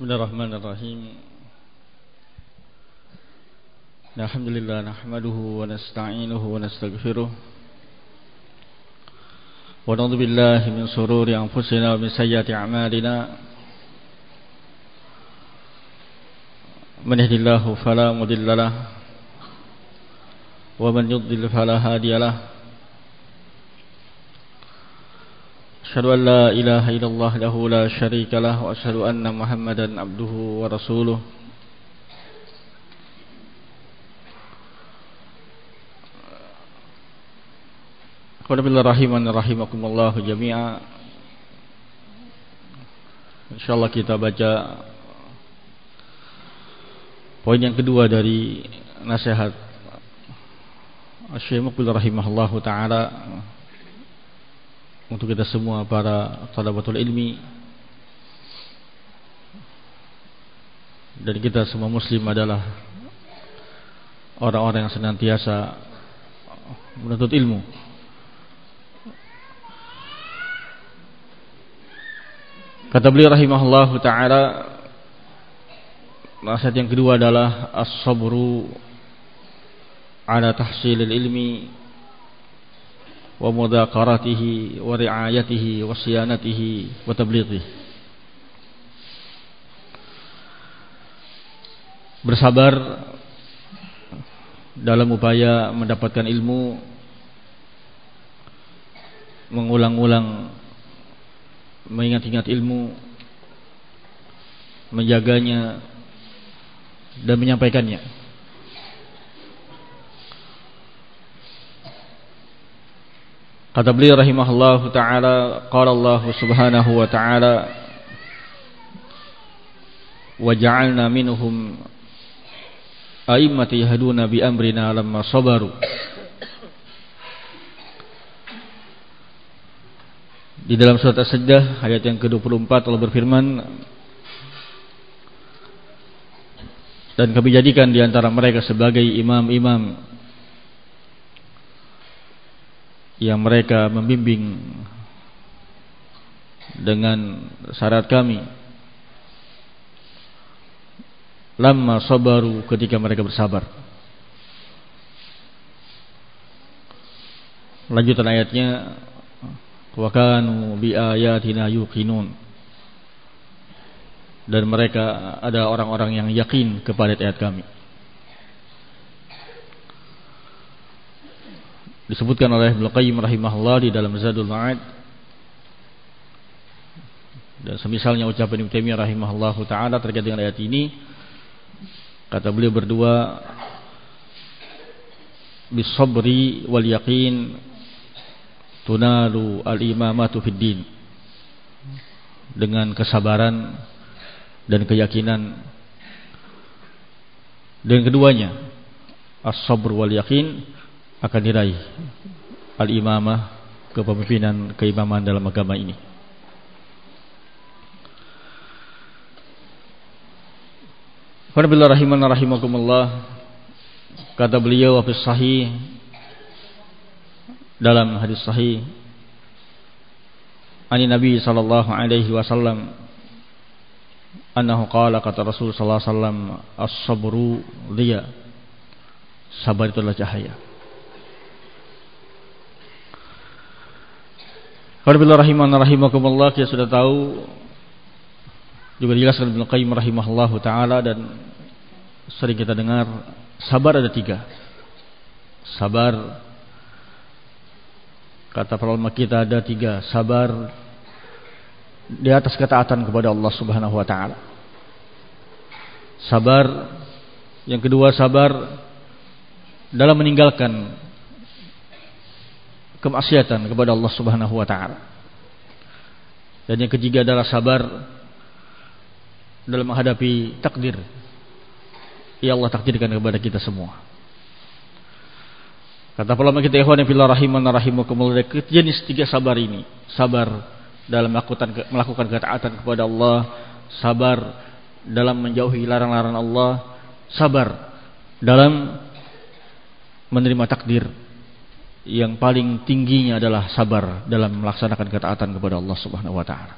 بسم الله الرحمن الرحيم الحمد لله نحمده ونستعينه ونستغفره ونعوذ بالله من شرور أنفسنا ومن سيئات أعمالنا من يهد الله فلا مضل له ومن يضلل فلا هادي له أشهد أن لا إله إلا الله له لا شريك له وأشهد أن محمدا عبده ورسوله قال بالله رحمن رحمكم الله جميعا InsyaAllah kita baca Poin yang kedua dari nasihat Syekh Muqbil rahimahullahu taala untuk kita semua para talabatul ilmi. Dan kita semua muslim adalah orang-orang yang senantiasa menuntut ilmu. Kata beliau rahimahullah taala nasihat yang kedua adalah as-sabru ala tahsilil ilmi ومذاكرته ورعايته وصيانته وتبليغه bersabar dalam upaya mendapatkan ilmu mengulang-ulang mengingat-ingat ilmu menjaganya dan menyampaikannya Kata beliau rahimahullah taala qala Allah subhanahu wa taala wa ja'alna minhum a'immati yahduna bi amrina lamma sabaru. Di dalam surat As-Sajdah ayat yang ke-24 Allah berfirman Dan kami jadikan di antara mereka sebagai imam-imam yang mereka membimbing dengan syarat kami. Lama sabaru ketika mereka bersabar. Lanjutan ayatnya wa kanu bi ayatina yuqinun. Dan mereka ada orang-orang yang yakin kepada ayat kami disebutkan oleh Ibnu Qayyim rahimahullah di dalam Zadul Ma'ad. Dan semisalnya ucapan Ibnu Taimiyah rahimahullah taala terkait dengan ayat ini kata beliau berdua bisabri wal yaqin tunalu al imamatu fid din dengan kesabaran dan keyakinan. Dan keduanya as-sabr wal yaqin akan diraih al-imamah kepemimpinan keimaman dalam agama ini. Qanabillah rahiman rahimakumullah kata beliau wa sahih dalam hadis sahih ani Nabi sallallahu alaihi wasallam annahu qala kata Rasul sallallahu alaihi wasallam as-sabru liya. Sabar itu adalah cahaya Alhamdulillah rahimah rahimakumullah kita sudah tahu juga dijelaskan Ibnu Qayyim rahimahullahu taala dan sering kita dengar sabar ada tiga. Sabar kata para ulama kita ada tiga, sabar di atas ketaatan kepada Allah Subhanahu wa taala. Sabar yang kedua sabar dalam meninggalkan kemaksiatan kepada Allah Subhanahu wa taala. Dan yang ketiga adalah sabar dalam menghadapi takdir yang Allah takdirkan kepada kita semua. Kata ulama kita ikhwan fillah rahiman rahimakumullah jenis tiga sabar ini. Sabar dalam melakukan melakukan ketaatan kepada Allah, sabar dalam menjauhi larangan-larangan Allah, sabar dalam menerima takdir yang paling tingginya adalah sabar dalam melaksanakan ketaatan kepada Allah Subhanahu wa taala.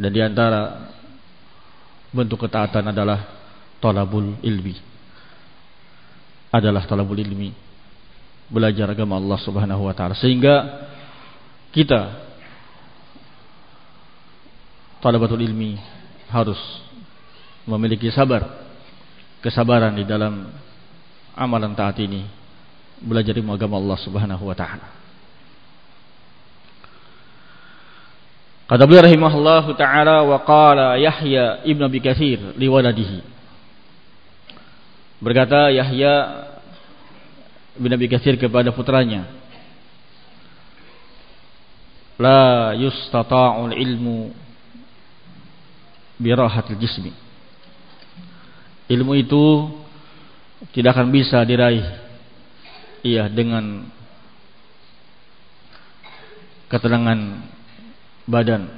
Dan di antara bentuk ketaatan adalah talabul ilmi. Adalah talabul ilmi. Belajar agama Allah Subhanahu wa taala sehingga kita talabatul ilmi harus memiliki sabar kesabaran di dalam amalan taat ini belajar ilmu agama Allah Subhanahu wa taala Kata beliau rahimahullah taala wa qala Yahya ibn Abi Katsir li waladihi. Berkata Yahya ibn Abi Katsir kepada putranya, La yustata'ul ilmu birahatil jismi. Ilmu itu tidak akan bisa diraih iya dengan ketenangan badan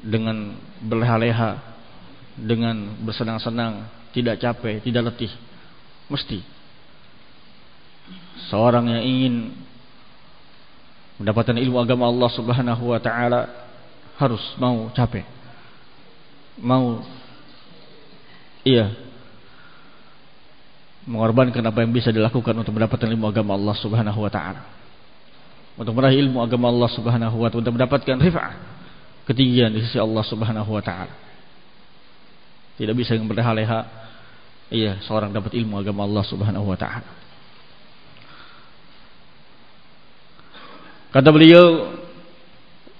dengan berleha-leha dengan bersenang-senang tidak capek tidak letih mesti. Seorang yang ingin mendapatkan ilmu agama Allah Subhanahu wa taala harus mau capek mau iya mengorbankan apa yang bisa dilakukan untuk mendapatkan ilmu agama Allah Subhanahu wa taala untuk meraih ilmu agama Allah Subhanahu wa taala untuk mendapatkan rifa'ah ketinggian di sisi Allah Subhanahu wa taala. Tidak bisa yang berleha-leha iya seorang dapat ilmu agama Allah Subhanahu wa taala. Kata beliau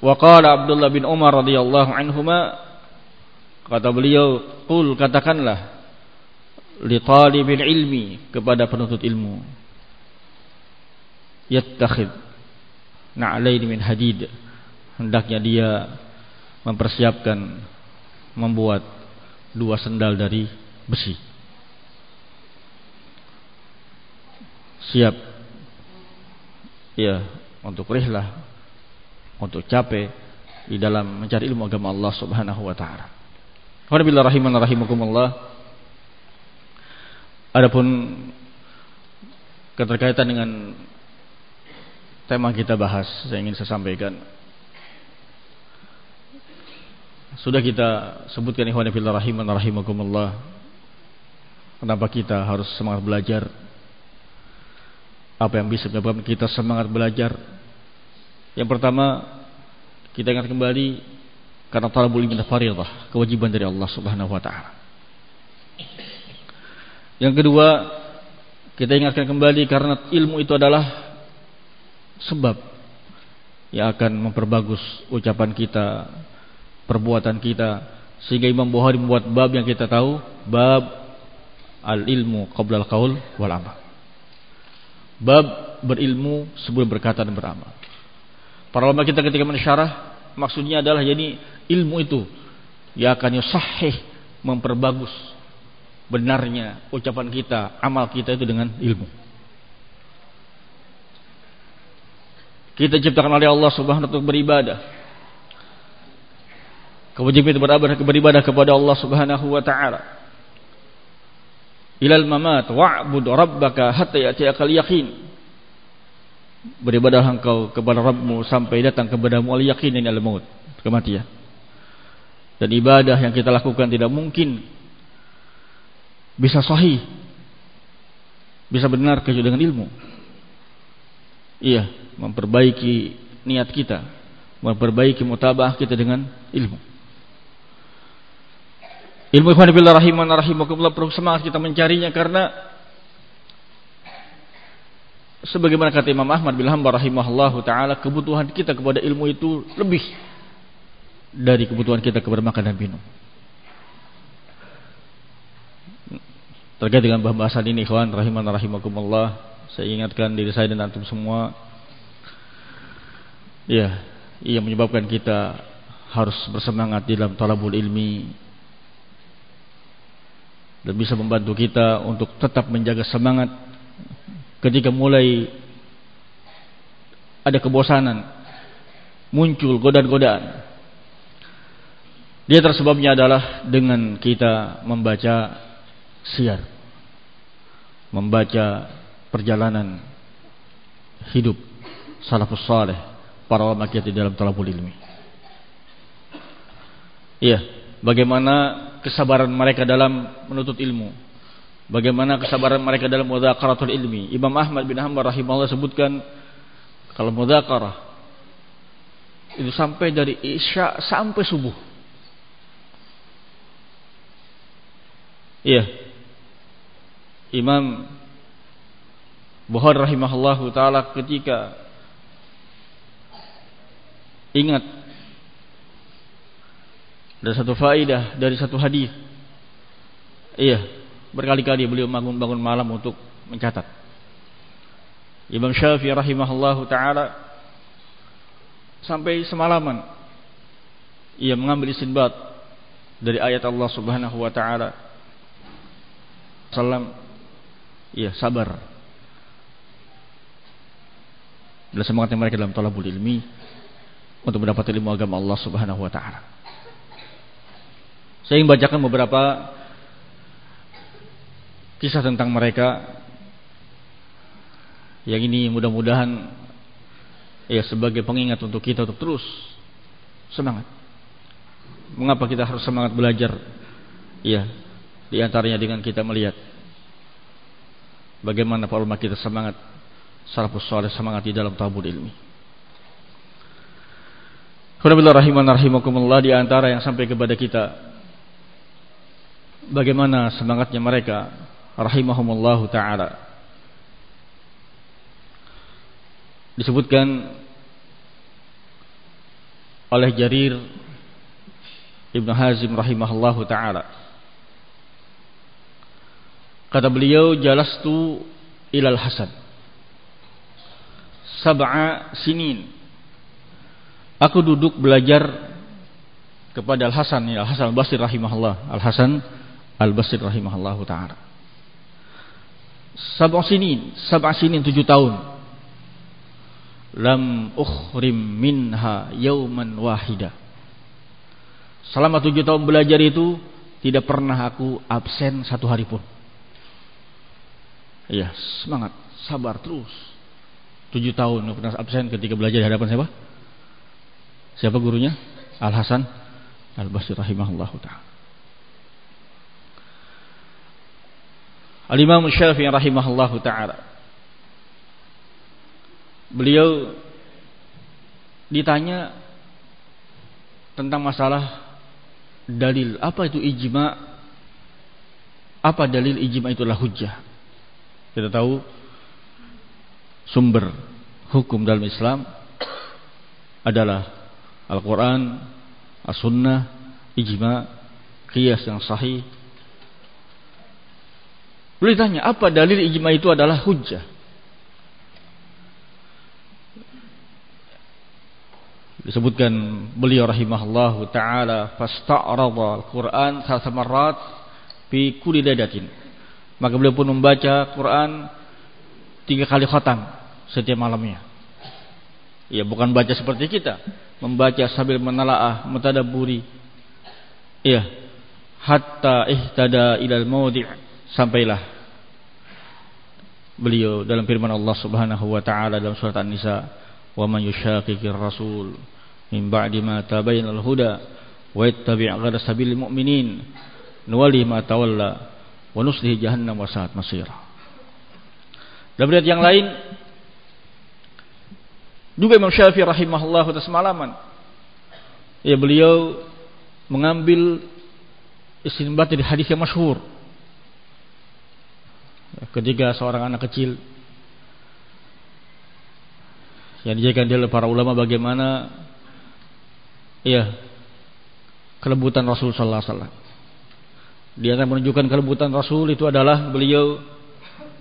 wa qala Abdullah bin Umar radhiyallahu anhuma kata beliau qul katakanlah li talibil ilmi kepada penuntut ilmu yattakhid na'lain min hadid hendaknya dia mempersiapkan membuat dua sendal dari besi. Siap ya untuk rihlah, untuk capek di dalam mencari ilmu agama Allah Subhanahu wa taala. Rahiman rahimakumullah. Adapun keterkaitan dengan tema kita bahas, saya ingin saya sampaikan Sudah kita sebutkan ikhwan fillah rahiman rahimakumullah. Kenapa kita harus semangat belajar? Apa yang bisa menyebabkan kita semangat belajar? Yang pertama, kita ingat kembali karena talabul ilmi fardhah, kewajiban dari Allah Subhanahu wa taala. Yang kedua, kita ingatkan kembali karena ilmu itu adalah sebab yang akan memperbagus ucapan kita, perbuatan kita. Sehingga Imam Bukhari membuat bab yang kita tahu bab al ilmu qabla al qaul wal amal. Bab berilmu sebelum berkata dan beramal. Para ulama kita ketika mensyarah maksudnya adalah jadi ilmu itu yang akan sahih memperbagus benarnya ucapan kita amal kita itu dengan ilmu kita ciptakan oleh Allah Subhanahu wa taala beribadah Kewajiban itu beribadah, beribadah kepada Allah Subhanahu wa taala. Ilal mamat wa'bud rabbaka hatta ya'tiyakal yaqin. Beribadah engkau kepada Rabbmu sampai datang kepadamu al yaqin ini al maut, kematian. Dan ibadah yang kita lakukan tidak mungkin bisa sahih. Bisa benar dengan ilmu. Iya, memperbaiki niat kita, memperbaiki mutabah kita dengan ilmu. Ilmu ikhwan fillah rahiman rahimakumullah perlu semangat kita mencarinya karena sebagaimana kata Imam Ahmad bin Hanbal rahimahullahu taala kebutuhan kita kepada ilmu itu lebih dari kebutuhan kita kepada makan dan minum. Terkait dengan pembahasan ini ikhwan rahiman rahimakumullah, saya ingatkan diri saya dan antum semua ya, yang menyebabkan kita harus bersemangat dalam talabul ilmi dan bisa membantu kita untuk tetap menjaga semangat ketika mulai ada kebosanan muncul godaan-godaan. Dia tersebabnya adalah dengan kita membaca siar membaca perjalanan hidup salafus saleh para ulama kita di dalam talabul ilmi Iya, bagaimana kesabaran mereka dalam menuntut ilmu. Bagaimana kesabaran mereka dalam mudzakarah ilmi. Imam Ahmad bin Hanbal rahimahullah sebutkan kalau mudzakarah itu sampai dari Isya sampai subuh. Iya. Imam Bukhari rahimahullahu taala ketika ingat ada satu faidah dari satu hadis. Iya, berkali-kali beliau bangun-bangun malam untuk mencatat. Imam Syafi'i rahimahullahu taala sampai semalaman ia mengambil istinbat dari ayat Allah Subhanahu wa taala. Salam iya sabar dan semangatnya mereka dalam talabul ilmi untuk mendapat ilmu agama Allah Subhanahu wa taala. Saya ingin bacakan beberapa kisah tentang mereka yang ini mudah-mudahan ya sebagai pengingat untuk kita untuk terus semangat. Mengapa kita harus semangat belajar? Ya, di antaranya dengan kita melihat bagaimana para ulama kita semangat salafus saleh semangat di dalam tabur ilmi. Alhamdulillah rahiman rahimakumullah di antara yang sampai kepada kita bagaimana semangatnya mereka rahimahumullahu taala. Disebutkan oleh Jarir Ibn Hazim rahimahullahu taala. Kata beliau jalastu ilal Hasan sab'a sinin. Aku duduk belajar kepada Al-Hasan ya Al-Hasan Al-Basri rahimahullah. Al-Hasan Al-Basri rahimahullah taala. Sab'a sinin, sab'a sinin tujuh tahun. Lam ukhrim minha yauman wahida. Selama tujuh tahun belajar itu tidak pernah aku absen satu hari pun. Iya, semangat, sabar terus. Tujuh tahun pernah absen ketika belajar di hadapan siapa? Siapa gurunya? Al Hasan Al Basri rahimahullah taala. Al Imam Syafi'i rahimahullah taala. Beliau ditanya tentang masalah dalil apa itu ijma apa dalil ijma itulah hujjah kita tahu sumber hukum dalam Islam adalah Al-Quran, As-Sunnah, Ijma, Qiyas yang sahih. Boleh tanya, apa dalil ijma itu adalah hujjah? Disebutkan beliau rahimahullah taala fasta'rada al-Qur'an salasa marrat fi kulli. Maka beliau pun membaca Quran tiga kali khatam setiap malamnya. Ya bukan baca seperti kita, membaca sambil menelaah, mentadaburi. Ya, hatta ihtada ilal maudi' sampailah beliau dalam firman Allah Subhanahu wa taala dalam surat An-Nisa, "Wa man yushaqiqir rasul min ba'di ma tabayyana al-huda wa yattabi' ghayra sabilil mu'minin nuwalli ma tawalla wa nuslihi jahannam wa sa'at masira." Dalam riwayat yang lain juga Imam Syafi'i rahimahullah atas malaman ya beliau mengambil istinbat dari hadis yang masyhur ketika seorang anak kecil yang dijadikan dia oleh para ulama bagaimana ya kelembutan Rasul sallallahu alaihi wasallam. Di antara menunjukkan kelembutan Rasul itu adalah beliau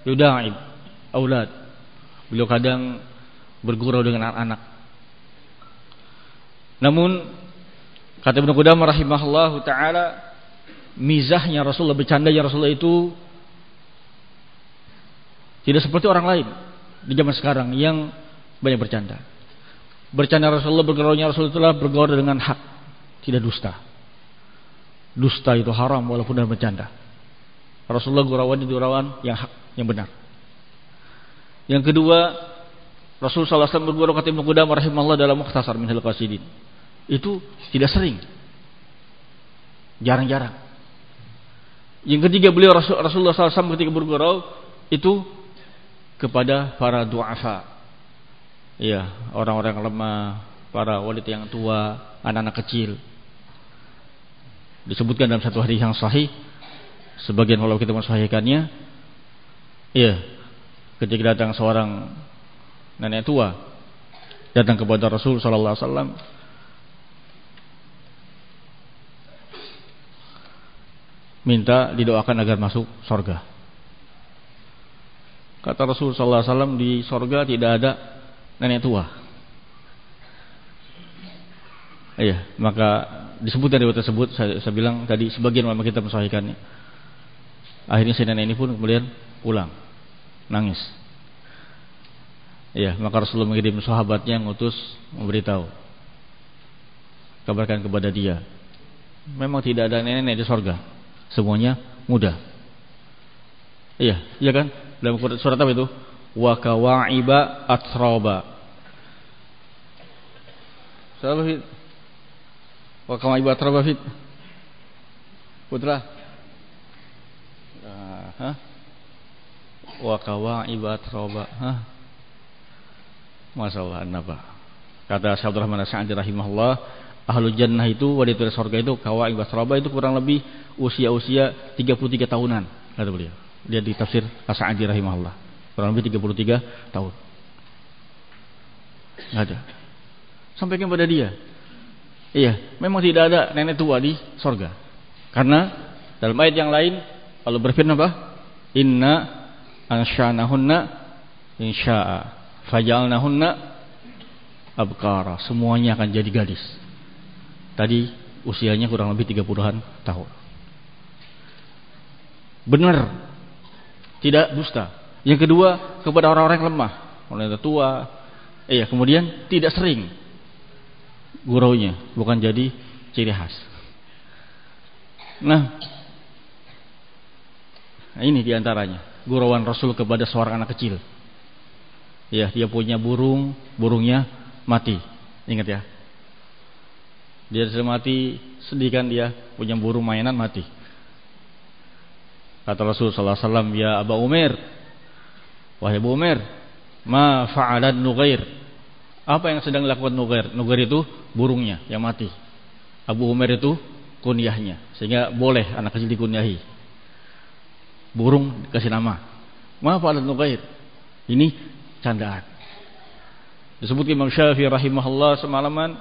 yudaib aulad. Beliau kadang bergurau dengan anak-anak. Namun kata Ibnu Qudamah rahimahullah taala mizahnya Rasulullah bercandanya Rasulullah itu tidak seperti orang lain di zaman sekarang yang banyak bercanda. Bercanda Rasulullah berguraunya Rasulullah bergaul dengan hak, tidak dusta. Dusta itu haram walaupun dalam bercanda. Rasulullah gurauan itu gurauan yang hak, yang benar. Yang kedua, Rasul sallallahu alaihi berguru kata Ibnu Qudamah rahimahullah dalam Mukhtasar Minhal Qasidin. Itu tidak sering. Jarang-jarang. Yang ketiga beliau Rasulullah SAW ketika bergurau itu kepada para duafa. Iya, orang-orang lemah, para wanita yang tua, anak-anak kecil. Disebutkan dalam satu hadis yang sahih, sebagian kalau kita mensahihkannya, iya, ketika datang seorang nenek tua datang kepada Rasul sallallahu alaihi wasallam minta didoakan agar masuk sorga. Kata Rasul Sallallahu Alaihi Wasallam di sorga tidak ada nenek tua. Iya, maka disebut dari tersebut saya, saya bilang tadi sebagian ulama kita mensahihkannya. Akhirnya si nenek ini pun kemudian pulang, nangis. Iya, maka Rasulullah mengirim sahabatnya ngutus memberitahu. Kabarkan kepada dia. Memang tidak ada nenek di sorga semuanya mudah. Iya, iya kan? Dalam surat apa itu? Wa kawaiba fit. Wa kawaiba atraba fit. Putra. Ah, hah? Wa kawaiba atraba. Hah? Masalah apa? Kata Syaikhul Rahman Sa'di rahimahullah, ahlu jannah itu wanita surga itu kawai basraba itu kurang lebih usia-usia 33 tahunan kata beliau. Dia di tafsir As-Sa'di rahimahullah. Kurang lebih 33 tahun. Ada. Sampaikan pada dia. Iya, memang tidak ada nenek tua di sorga. Karena dalam ayat yang lain Allah berfirman apa? Inna ansha'nahunna insya'a fajalnahunna abkara. Semuanya akan jadi gadis. Tadi usianya kurang lebih 30-an tahun. Benar. Tidak dusta. Yang kedua, kepada orang-orang yang lemah, orang yang tua. Iya, kemudian tidak sering guraunya, bukan jadi ciri khas. Nah, ini di antaranya gurauan Rasul kepada seorang anak kecil. Ya, dia punya burung, burungnya mati. Ingat ya. Dia sudah mati, sedih kan dia punya burung mainan mati. Kata Rasul sallallahu alaihi wasallam, "Ya Abu Umar, wahai Abu Umar, ma fa'alan Nugair?" Apa yang sedang dilakukan Nugair? Nugair itu burungnya yang mati. Abu Umar itu kunyahnya, sehingga boleh anak kecil dikunyahi. Burung kasih nama. Ma fa'alan Nugair? Ini candaan. Disebut Imam Syafi'i rahimahullah semalaman,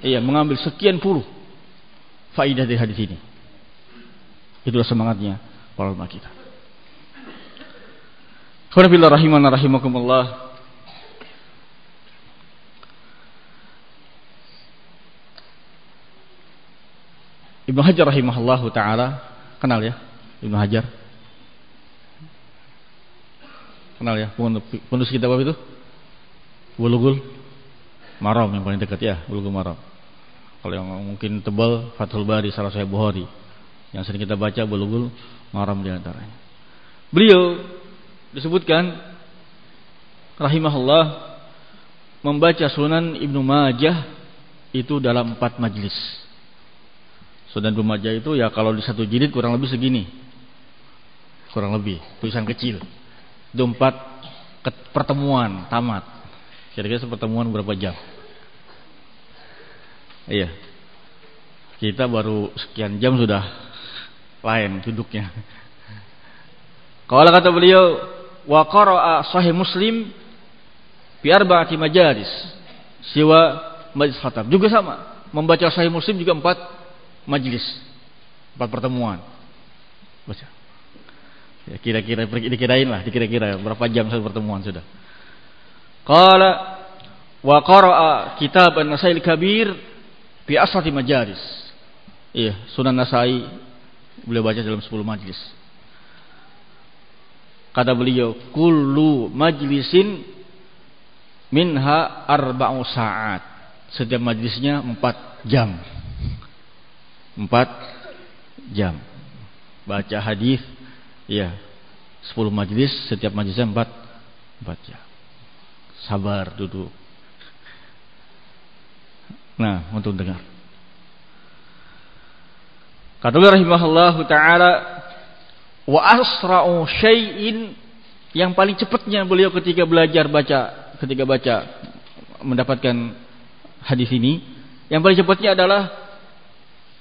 iya mengambil sekian puluh faidah dari hadis ini. Itulah semangatnya para ulama kita. Qul rahimana rahimakumullah. Ibnu Hajar rahimahullahu taala. Kenal ya Ibnu Hajar? Kenal ya penulis kitab apa itu? Bulughul Maram yang paling dekat ya Bulughul Maram. Kalau yang mungkin tebal Fathul Bari salah saya Bukhari. Yang sering kita baca Bulughul Maram di antaranya. Beliau disebutkan rahimahullah membaca Sunan Ibnu Majah itu dalam empat majlis. Sunan Ibnu Majah itu ya kalau di satu jilid kurang lebih segini. Kurang lebih, tulisan kecil. Itu empat pertemuan tamat. Kira-kira pertemuan berapa jam? Iya. Kita baru sekian jam sudah lain duduknya. Kalau kata beliau wa qara'a sahih Muslim bi arba'ati majalis. Siwa majlis khatam. Juga sama, membaca sahih Muslim juga empat majlis. Empat pertemuan. Baca. Ya kira-kira dikirain lah, dikira-kira berapa jam satu pertemuan sudah. Qala wa qara'a kitab an-Nasail Kabir bi asrati majalis. Iya, Sunan Nasai Beliau baca dalam 10 majlis. Kata beliau, kullu majlisin minha arba'u sa'at. Setiap majlisnya 4 jam. 4 jam. Baca hadis ya 10 majlis, setiap majlisnya 4 4 jam. Sabar duduk. Nah, untuk dengar. Kata beliau rahimahullah taala wa asra'u syai'in yang paling cepatnya beliau ketika belajar baca ketika baca mendapatkan hadis ini yang paling cepatnya adalah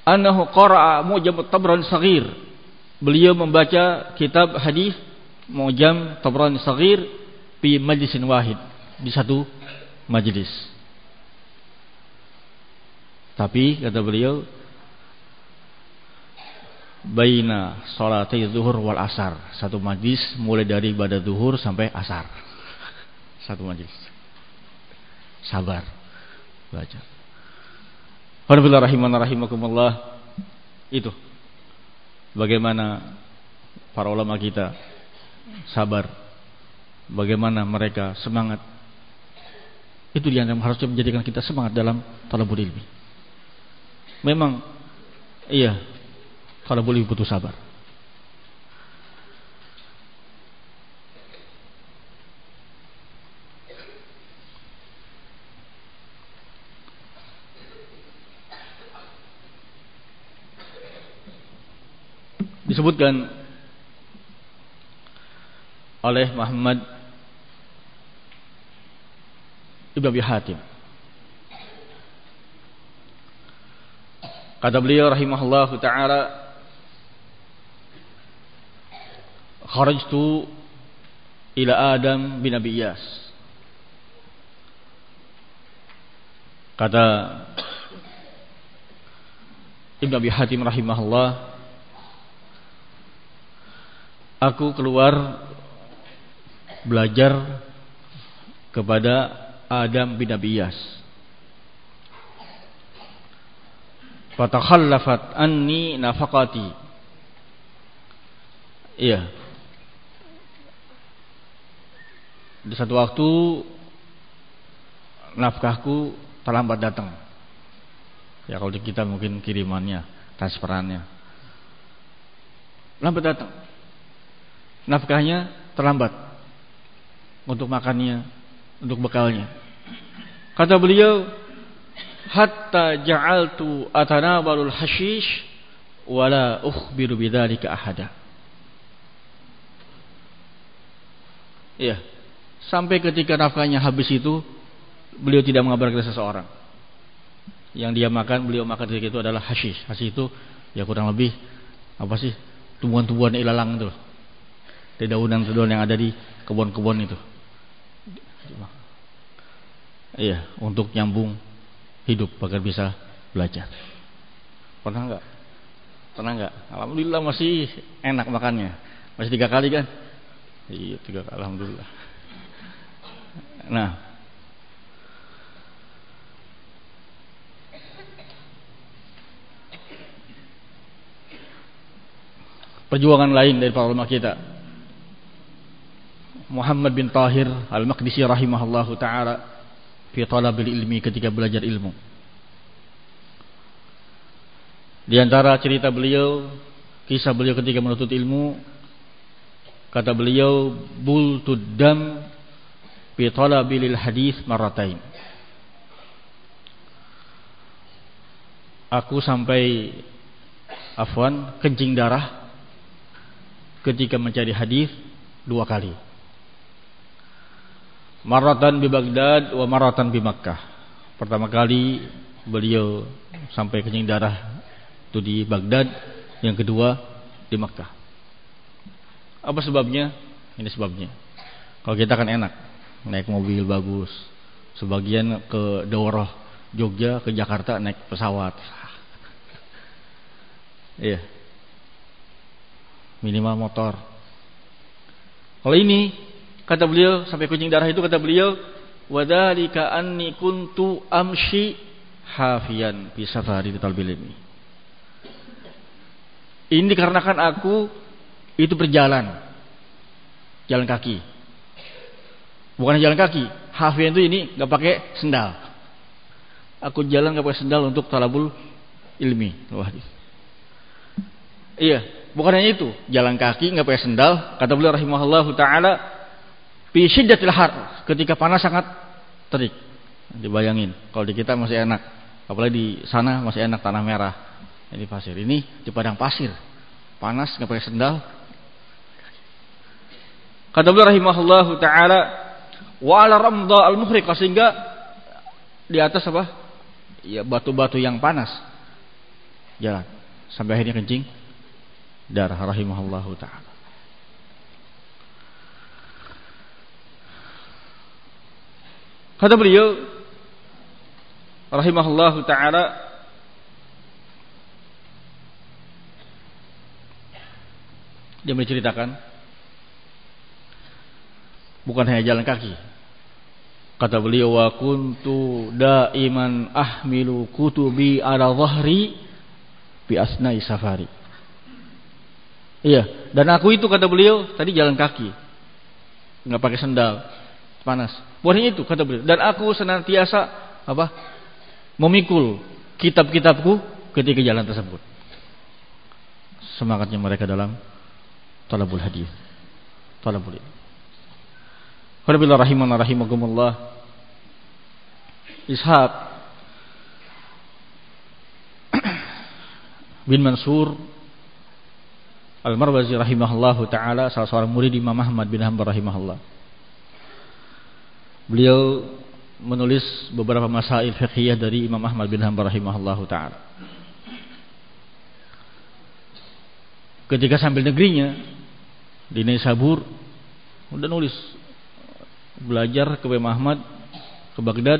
annahu qara'a Mu'jam Tabrani Saghir beliau membaca kitab hadis Mu'jam Tabrani Saghir di majlisin wahid di satu majlis tapi kata beliau baina salatai zuhur wal asar. Satu majlis mulai dari ibadah zuhur sampai asar. Satu majlis. Sabar. Baca. Alhamdulillah rahimana rahimakumullah. Itu. Bagaimana para ulama kita sabar. Bagaimana mereka semangat. Itu yang harusnya menjadikan kita semangat dalam talabul ilmi. Memang iya kalau boleh butuh sabar. Disebutkan oleh Muhammad Ibn Abi Hatim. Kata beliau rahimahullah taala kharajtu ila Adam bin Abi Iyas. Kata Ibn Abi Hatim rahimahullah aku keluar belajar kepada Adam bin Abi Iyas fatakhallafat anni nafaqati iya Di satu waktu nafkahku terlambat datang. Ya kalau di kita mungkin kirimannya, transferannya. Lambat datang. Nafkahnya terlambat untuk makannya, untuk bekalnya. Kata beliau, hatta ja'altu atanabalul hashish wala ukhbiru bidzalika ahada. Iya. Sampai ketika nafkahnya habis itu beliau tidak mengabarkan seseorang. Yang dia makan, beliau makan ketika itu adalah hashish. Hashish itu ya kurang lebih apa sih? Tumbuhan-tumbuhan ilalang itu. Dedaunan-dedaunan yang ada di kebun-kebun itu. Iya, untuk nyambung hidup agar bisa belajar. Pernah enggak? Pernah enggak? Alhamdulillah masih enak makannya. Masih tiga kali kan? Iya, tiga kali. Alhamdulillah. Nah, perjuangan lain dari para ulama kita. Muhammad bin Tahir Al-Maqdisi rahimahullahu taala fi talabil ilmi ketika belajar ilmu. Di antara cerita beliau, kisah beliau ketika menuntut ilmu, kata beliau, bultud dam fi talabil hadis maratain. Aku sampai afwan kencing darah ketika mencari hadis dua kali. Maratan di Baghdad wa maratan di Makkah. Pertama kali beliau sampai kencing darah itu di Baghdad, yang kedua di Makkah. Apa sebabnya? Ini sebabnya. Kalau kita kan enak, naik mobil bagus. Sebagian ke Daurah Jogja ke Jakarta naik pesawat. Iya. Minimal motor. Kalau ini kata beliau sampai kucing darah itu kata beliau wadalika anni kuntu amshi hafian fi safari talbil ilmi. Ini dikarenakan aku itu berjalan jalan kaki Bukan jalan kaki. Hafian itu ini nggak pakai sendal. Aku jalan nggak pakai sendal untuk talabul ilmi. Wah. Iya, bukan hanya itu. Jalan kaki nggak pakai sendal. Kata beliau rahimahullah taala, fi syiddatil har, ketika panas sangat terik. Dibayangin, kalau di kita masih enak. Apalagi di sana masih enak tanah merah. Ini pasir. Ini di padang pasir. Panas nggak pakai sendal. Kata beliau rahimahullah taala wa ala ramdha al muhriqah sehingga di atas apa? Ya batu-batu yang panas. Jalan sampai akhirnya kencing darah rahimahullah taala. Kata beliau rahimahullah taala dia menceritakan bukan hanya jalan kaki. Kata beliau wa kuntu daiman ahmilu kutubi ala dhahri bi asnai safari. Iya dan aku itu kata beliau tadi jalan kaki. Nggak pakai sendal panas bukan itu kata beliau. Dan aku senantiasa apa memikul kitab-kitabku ketika jalan tersebut. Semangatnya mereka dalam talabul hadis. Talabul ilmu Qul rahimana rahimakumullah. Ishaq bin Mansur Al-Marwazi rahimahullahu taala salah seorang murid Imam Ahmad bin Hanbal rahimahullah. Beliau menulis beberapa masail fiqhiyah dari Imam Ahmad bin Hanbal rahimahullahu taala. Ketika sambil negerinya di Naisabur udah nulis belajar ke Imam Ahmad ke Baghdad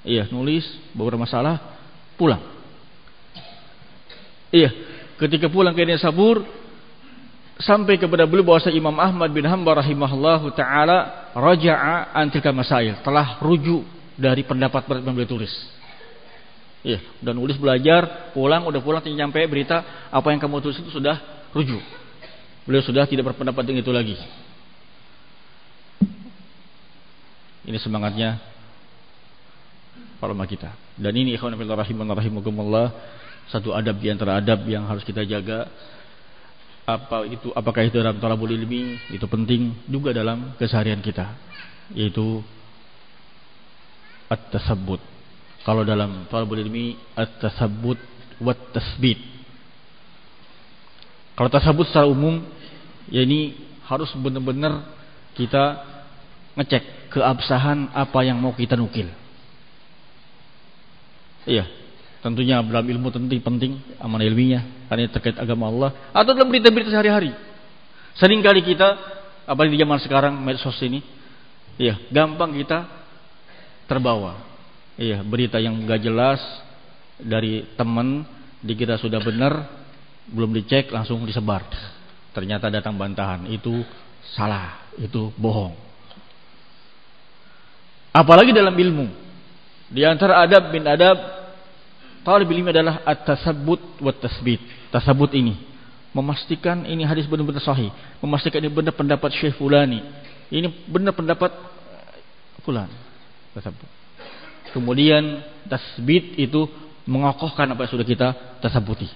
iya nulis beberapa masalah pulang iya ketika pulang ke Naisabur sampai kepada beliau bahwa Imam Ahmad bin Hanbal rahimahullahu taala raja'a antika masail telah rujuk dari pendapat yang beliau tulis iya dan nulis belajar pulang udah pulang nyampe berita apa yang kamu tulis itu sudah rujuk Beliau sudah tidak berpendapat dengan itu lagi. Ini semangatnya para kita. Dan ini ikhwan fillah rahimakumullah satu adab di antara adab yang harus kita jaga. Apa itu apakah itu dalam talabul ilmi itu penting juga dalam keseharian kita yaitu at-tasabbut. Kalau dalam talabul ilmi at-tasabbut wat tasbit. Kalau tasabut secara umum ya ini harus benar-benar kita ngecek keabsahan apa yang mau kita nukil. Iya, tentunya dalam ilmu penting penting amanah ilmiah karena terkait agama Allah. Atau dalam berita-berita sehari-hari. Sering kali kita apalagi di zaman sekarang medsos ini, iya, gampang kita terbawa. Iya, berita yang gak jelas dari teman di kita sudah benar belum dicek langsung disebar. Ternyata datang bantahan. Itu salah itu bohong. Apalagi dalam ilmu. Di antara adab bin adab talib ilmu adalah at-tasabbut wa tasbit tasabut ini. Memastikan ini hadis benar-benar sahih. Memastikan ini benar pendapat Syekh Fulani. Ini benar pendapat Fulan. Tasabut kemudian tasbit itu mengokohkan apa yang sudah kita tasabuti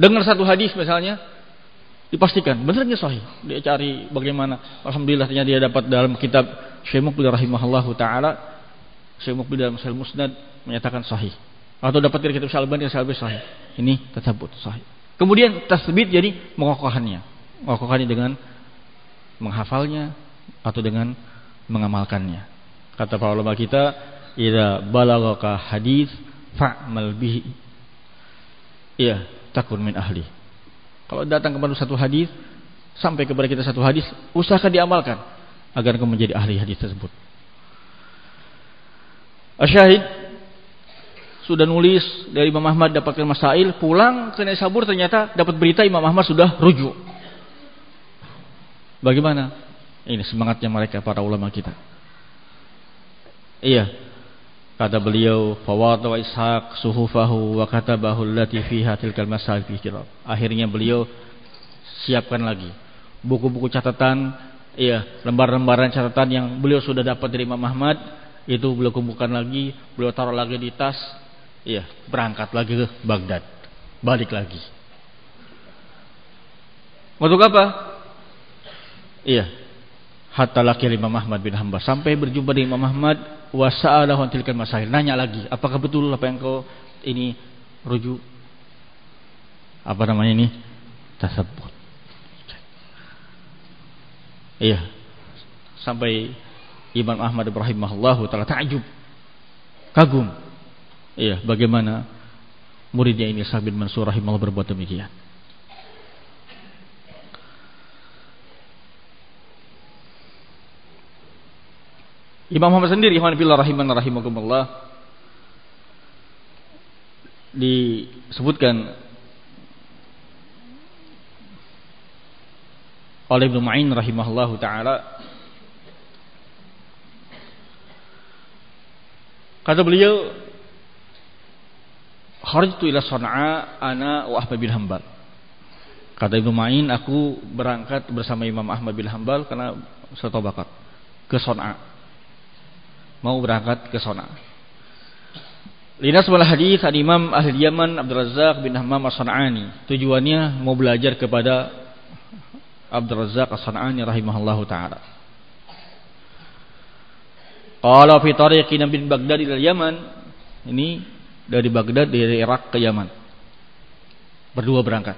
Dengar satu hadis misalnya, dipastikan benarnya sahih. Dia cari bagaimana. Alhamdulillah ternyata dia dapat dalam kitab Syekh Muqbil rahimahullah taala, Syekh Muqbil dalam Sahih Musnad menyatakan sahih. Atau dapat dari kitab Syalbani yang sahih. Ini tersebut sahih. Kemudian tasbit jadi mengokohkannya. Mengokohkannya dengan menghafalnya atau dengan mengamalkannya. Kata para ulama kita, "Idza balagaka hadis fa'mal bihi." Iya, takun min ahli. Kalau datang kepada satu hadis, sampai kepada kita satu hadis, usahakan diamalkan agar kamu menjadi ahli hadis tersebut. Asyahid sudah nulis dari Imam Ahmad dapatkan masail, pulang ke Naisabur ternyata dapat berita Imam Ahmad sudah rujuk. Bagaimana? Ini semangatnya mereka para ulama kita. Iya, Kata beliau, fawad wa ishaq suhufahu wa katabahu allati fiha tilkal masail fi kitab. Akhirnya beliau siapkan lagi buku-buku catatan, iya, lembar-lembaran catatan yang beliau sudah dapat dari Imam Ahmad, itu beliau kumpulkan lagi, beliau taruh lagi di tas, iya, berangkat lagi ke Baghdad. Balik lagi. Untuk apa? Iya. Hatta laki Imam Ahmad bin Hambal sampai berjumpa dengan Imam Ahmad wasa'alahu tilkal masail. Nanya lagi, apakah betul apa yang kau ini rujuk apa namanya ini tersebut iya sampai Imam Ahmad rahimahullah telah takjub kagum. Iya bagaimana muridnya ini Sa'd bin Mansur rahimahullah berbuat demikian. Imam Muhammad sendiri Ikhwan fillah rahiman rahimakumullah disebutkan oleh Ibnu Ma'in rahimahullahu taala kata beliau kharajtu ila Sana'a ana wa Ahmad bin Hanbal kata Ibnu Ma'in aku berangkat bersama Imam Ahmad bin Hanbal karena satu bakat ke Sana'a mau berangkat ke sana. Linas wal hadis an Imam Ahli Yaman Abdul Razak bin Hammam As-San'ani. Tujuannya mau belajar kepada Abdul Razak As-San'ani rahimahullahu taala. Qala fi tariqina bin Baghdad ila Yaman. Ini dari Baghdad dari Irak ke Yaman. Berdua berangkat.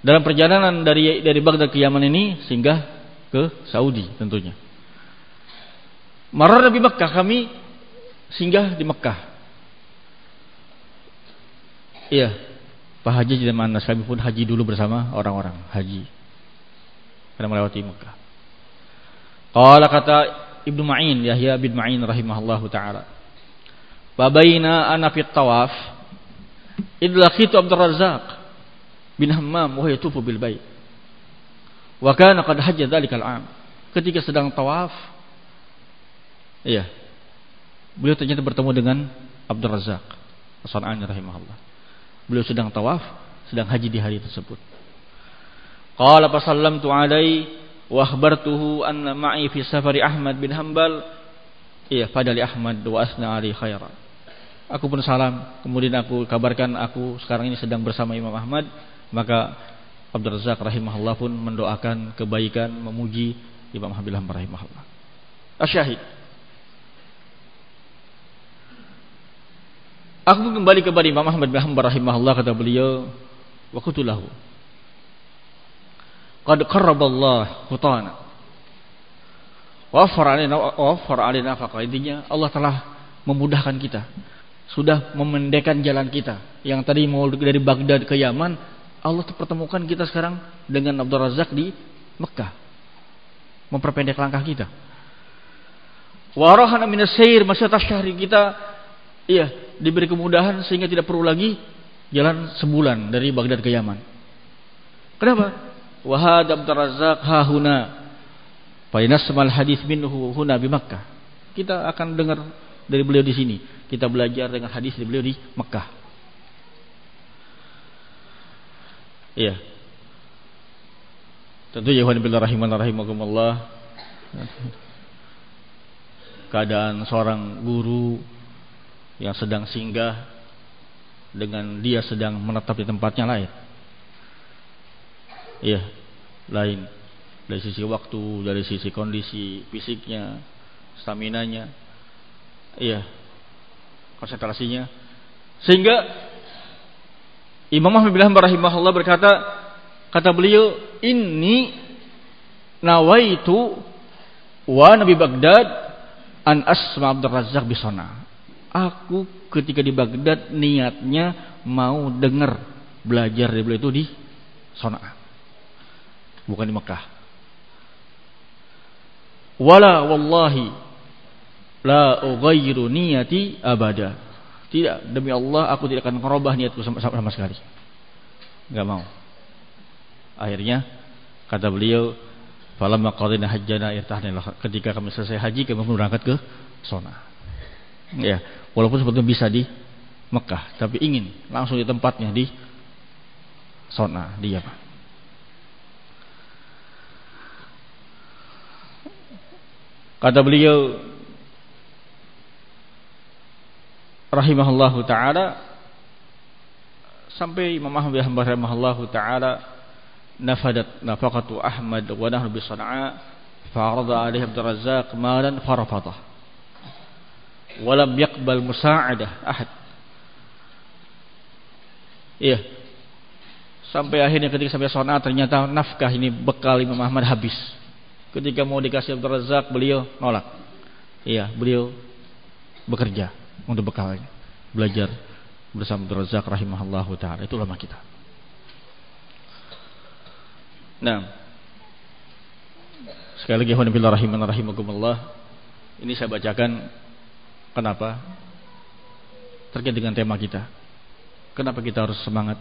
Dalam perjalanan dari dari Baghdad ke Yaman ini singgah ke Saudi tentunya. Marar Nabi Mekah kami singgah di Mekah. Iya, Pak Haji di mana kami pun haji dulu bersama orang-orang haji. Karena melewati Mekah. Qala kata Ibnu Ma'in Yahya bin Ma'in rahimahullahu taala. Babaina ana fi tawaf idlaqitu Abdul Razzaq bin Hammam wa yatufu bil bait. Wa kana qad hajja dzalikal am. Ketika sedang tawaf Iya. Beliau ternyata bertemu dengan Abdul Razak As-San'ani rahimahullah. Beliau sedang tawaf, sedang haji di hari tersebut. Qala fa sallamtu alai wa akhbartuhu anna ma'i fi safari Ahmad bin Hanbal iya pada li Ahmad wa asna ali khairan. Aku pun salam, kemudian aku kabarkan aku sekarang ini sedang bersama Imam Ahmad, maka Abdul Razak rahimahullah pun mendoakan kebaikan, memuji Imam Ahmad bin Hanbal rahimahullah. Asyahid. Aku kembali kepada Imam Ahmad bin Hanbal rahimahullah kata beliau, wa kutulahu. Qad qarraballah khutana. Wa afar afar alaina Intinya Allah telah memudahkan kita. Sudah memendekkan jalan kita. Yang tadi mau dari Baghdad ke Yaman, Allah pertemukan kita sekarang dengan Abdul Razak di Mekah. Memperpendek langkah kita. Wa rahana minas sayr masyata syahri kita iya diberi kemudahan sehingga tidak perlu lagi jalan sebulan dari Baghdad ke Yaman. Kenapa? Wahad Abdul Razak hahuna. Fainasmal hadis minhu huna di Makkah. Kita akan dengar dari beliau di sini. Kita belajar dengan hadis dari beliau di Makkah. Iya. Tentu ya billah rahiman rahimakumullah. Keadaan seorang guru yang sedang singgah dengan dia sedang menetap di tempatnya lain. Iya, lain dari sisi waktu, dari sisi kondisi fisiknya, stamina-nya. Iya. Konsentrasinya. Sehingga Imam Ahmad bin Hanbal rahimahullah berkata, kata beliau, "Inni nawaitu wa Nabi Baghdad an asma Abdul Razak bisana." Aku ketika di Baghdad niatnya mau dengar belajar dari beliau itu di Sana'a. Bukan di Mekah. Wala wallahi la ughayyiru niyati abada. Tidak, demi Allah aku tidak akan merubah niatku sama, sama, sama sekali. Enggak mau. Akhirnya kata beliau, "Falamma qadina hajjana irtahna ketika kami selesai haji kami berangkat ke Sona. Ya, Walaupun sebetulnya bisa di Mekah, tapi ingin langsung di tempatnya di Sona, di Yaman. Kata beliau rahimahullahu taala sampai Imam Ahmad bin Hanbal taala nafadat nafaqatu Ahmad wa nahru bi Sana'a fa'arada alaihi Abdul Razzaq malan farafadah walam yakbal musa'adah ahad Iya. Sampai akhirnya ketika sampai Sona ternyata nafkah ini bekal Imam Ahmad habis. Ketika mau dikasih Abdul Razak beliau nolak. Iya, beliau bekerja untuk bekalnya. Belajar bersama Abdul Razak rahimahullahu taala. Itu lama kita. Nah, sekali lagi alhamdulillah rahiman. Ini saya bacakan kenapa? Terkait dengan tema kita. Kenapa kita harus semangat?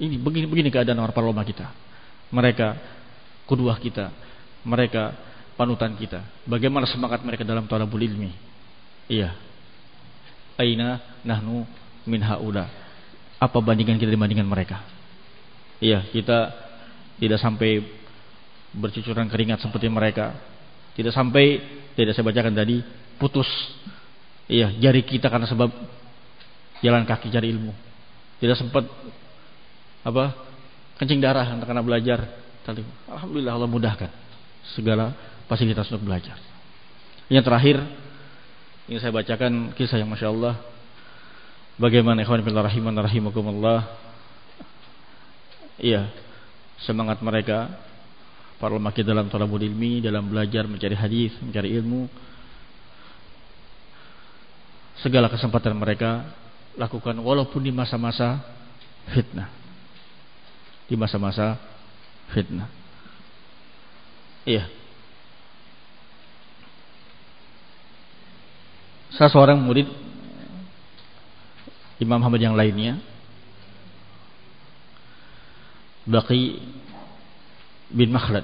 Ini begini begini keadaan para ulama kita. Mereka kedua kita, mereka panutan kita. Bagaimana semangat mereka dalam talabul ilmi? Iya. Aina nahnu min haula. Apa bandingan kita dibandingkan mereka? Iya, kita tidak sampai bercucuran keringat seperti mereka. Tidak sampai tidak saya bacakan tadi putus iya jari kita karena sebab jalan kaki cari ilmu. Tidak sempat apa kencing darah karena belajar alhamdulillah Allah mudahkan segala fasilitas untuk belajar. Yang terakhir ini saya bacakan kisah yang masya Allah. Bagaimana ikhwan fillah rahiman rahimakumullah. Iya semangat mereka. Para ulama dalam talabul ilmi dalam belajar mencari hadis mencari ilmu. Segala kesempatan mereka lakukan walaupun di masa-masa fitnah. Di masa-masa fitnah. Iya. Salah seorang murid Imam Muhammad yang lainnya Baqi bin Makhlad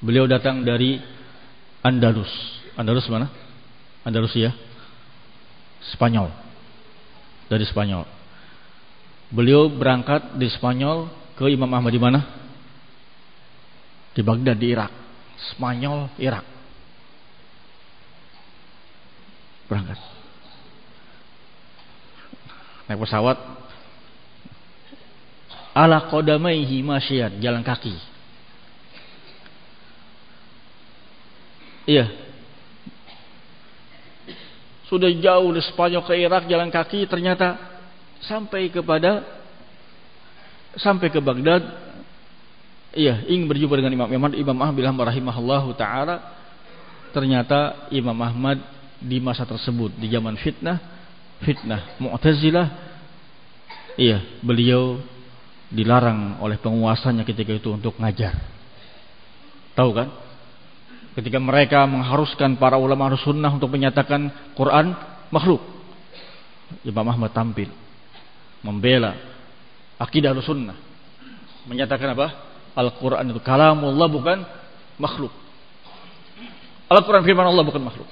Beliau datang dari Andalus Andalus mana? Andalus ya Spanyol Dari Spanyol Beliau berangkat di Spanyol ke Imam Ahmad di mana? Di Baghdad di Irak. Spanyol, Irak. Berangkat. Naik pesawat ala qadamaihi masyad, jalan kaki. Iya. Sudah jauh di Spanyol ke Irak jalan kaki ternyata sampai kepada sampai ke Baghdad iya ingin berjumpa dengan Imam Ahmad. Imam Ahmad rahimahullahu taala. Ternyata Imam Ahmad di masa tersebut di zaman fitnah fitnah Mu'tazilah iya beliau dilarang oleh penguasanya ketika itu untuk ngajar. Tahu kan? Ketika mereka mengharuskan para ulama sunnah untuk menyatakan Quran makhluk. Imam Ahmad tampil membela akidah sunnah menyatakan apa Al-Quran itu kalamullah bukan makhluk. Al-Quran firman Allah bukan makhluk.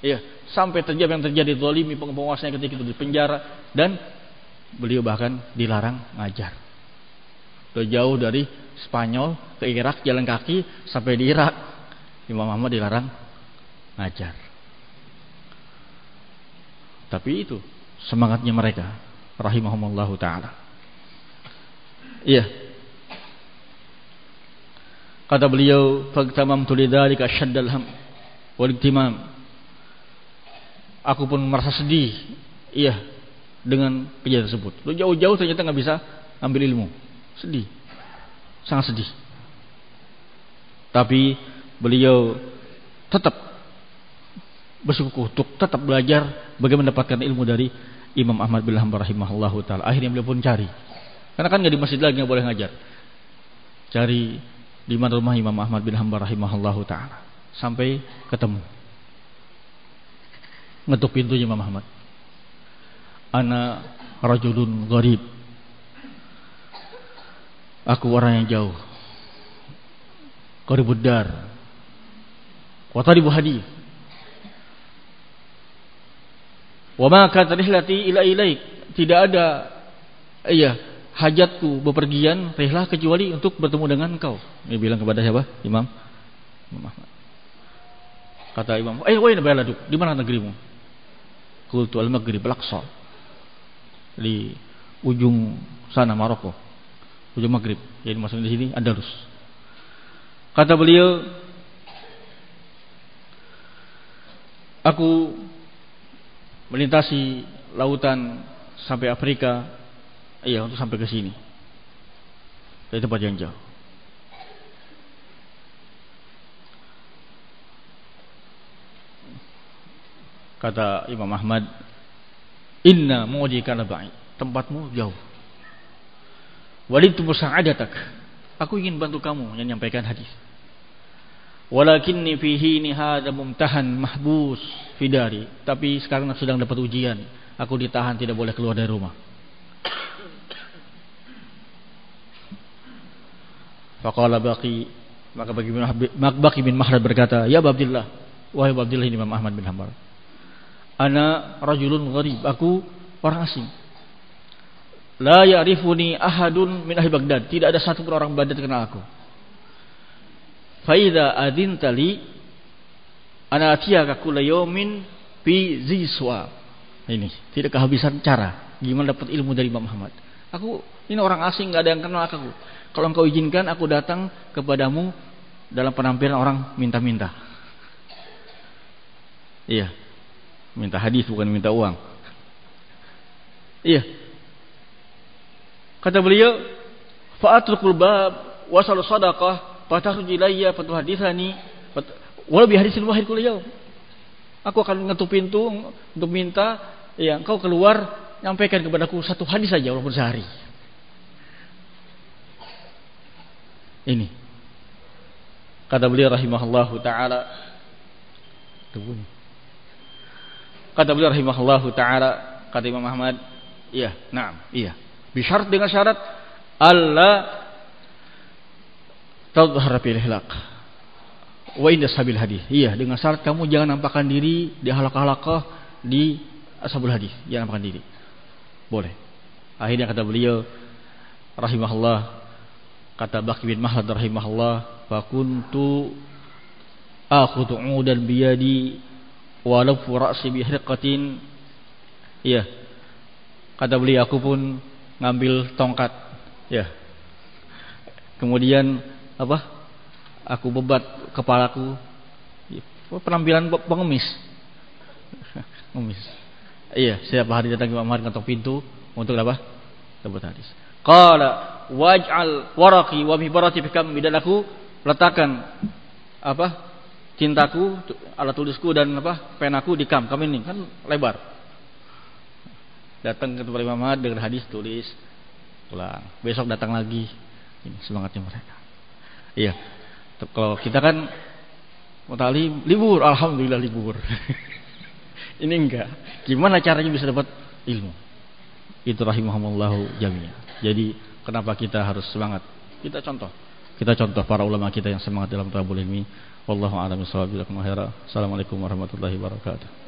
Iya sampai terjadi yang terjadi zalimi penguasanya ketika itu di penjara dan beliau bahkan dilarang ngajar. Jauh dari Spanyol ke Irak jalan kaki sampai di Irak. Imam Muhammad dilarang ngajar. Tapi itu semangatnya mereka rahimahumullahu taala. Iya. Kata beliau, "Fagtamamtu lidzalika syaddal ham wal iktimam." Aku pun merasa sedih, iya, dengan kejadian tersebut. Lu jauh-jauh ternyata nggak bisa ambil ilmu. Sedih. Sangat sedih. Tapi beliau tetap bersikukuh untuk tetap belajar bagaimana mendapatkan ilmu dari Imam Ahmad bin Hanbal rahimahullahu taala. Akhirnya beliau pun cari. Karena kan nggak di masjid lagi nggak boleh ngajar. Cari di mana rumah Imam Ahmad bin Hanbal rahimahullahu taala. Sampai ketemu. Ngetuk pintunya Imam Ahmad. Ana rajulun gharib. Aku orang yang jauh. Gharibud dar. Wa talibu hadis. Wa ma kanat rihlati ila ilaik. Tidak ada iya hajatku bepergian rihlah kecuali untuk bertemu dengan engkau. Dia bilang kepada siapa? Imam. Kata Imam, "Eh, wa baladuk? Di mana negerimu?" Qultu al-Maghrib al-Aqsa. Di ujung sana Maroko. Ujung Maghrib. Jadi maksudnya di sini Andalus. Kata beliau, Aku melintasi lautan sampai Afrika, iya untuk sampai ke sini. Dari tempat yang jauh. Kata Imam Ahmad, Inna mu'jika ba'i. Tempatmu jauh. Walitu musa'adatak. Aku ingin bantu kamu yang menyampaikan hadis. Walakinni fihi hada mumtahan mahbus fidari. Tapi sekarang sedang dapat ujian. Aku ditahan tidak boleh keluar dari rumah. Faqala baqi maka bagi bin Baqi bin Mahrad berkata, "Ya Abdullah, wahai Abdullah ini Imam Ahmad bin Hanbal. Ana rajulun gharib, aku orang asing. La ya'rifuni ahadun min ahli Baghdad. Tidak ada satu pun orang Baghdad kenal aku. Faida adin tali ana atiyaka kulla yawmin fi ziswa. Ini tidak kehabisan cara gimana dapat ilmu dari Imam Muhammad. Aku ini orang asing nggak ada yang kenal aku. Kalau engkau izinkan aku datang kepadamu dalam penampilan orang minta-minta. Iya. Minta hadis bukan minta uang. Iya. Kata beliau, fa'atrukul bab wasal sadaqah fatakhruj ilayya fatuhadithani walau bi hadisin wahid kul yaum. Aku akan ngetuk pintu untuk minta ya engkau keluar nyampaikan kepadaku satu hadis saja walaupun sehari. Ini. Kata beliau rahimahullahu taala Kata beliau rahimahullahu taala, kata Imam Ahmad, iya, na'am, iya. Bisyarat dengan syarat Allah tadhhar fil hilaq. Wa inda sabil hadis. Iya, dengan syarat kamu jangan nampakkan diri di halaqah-halaqah di ashabul hadis, jangan nampakkan diri. Boleh. Akhirnya kata beliau rahimahullah kata Baqi bin Mahlad rahimahullah, "Fa kuntu akhudhu 'udan biyadi walau ra'si bihriqatin ya kata beliau aku pun ngambil tongkat. Ya kemudian apa? Aku bebat kepalaku. Penampilan pengemis. Pengemis. Iya setiap hari datang ke Imam ketok pintu untuk apa? Dapat hadis qala waj'al waraqi wa mibarati bikam dan aku letakkan apa cintaku, alat tulisku dan apa penaku di kam. Kam ini kan lebar. Datang ke tempat Imam Ahmad dengan hadis tulis pulang. Besok datang lagi. Ini semangatnya mereka. Iya. Kalau kita kan Mutali libur, alhamdulillah libur. ini enggak. Gimana caranya bisa dapat ilmu? Itu rahimahumullahu jami'ah. Jadi kenapa kita harus semangat? Kita contoh. Kita contoh para ulama kita yang semangat dalam tabul ilmi. Wallahu a'lam bishawab. Assalamualaikum warahmatullahi wabarakatuh.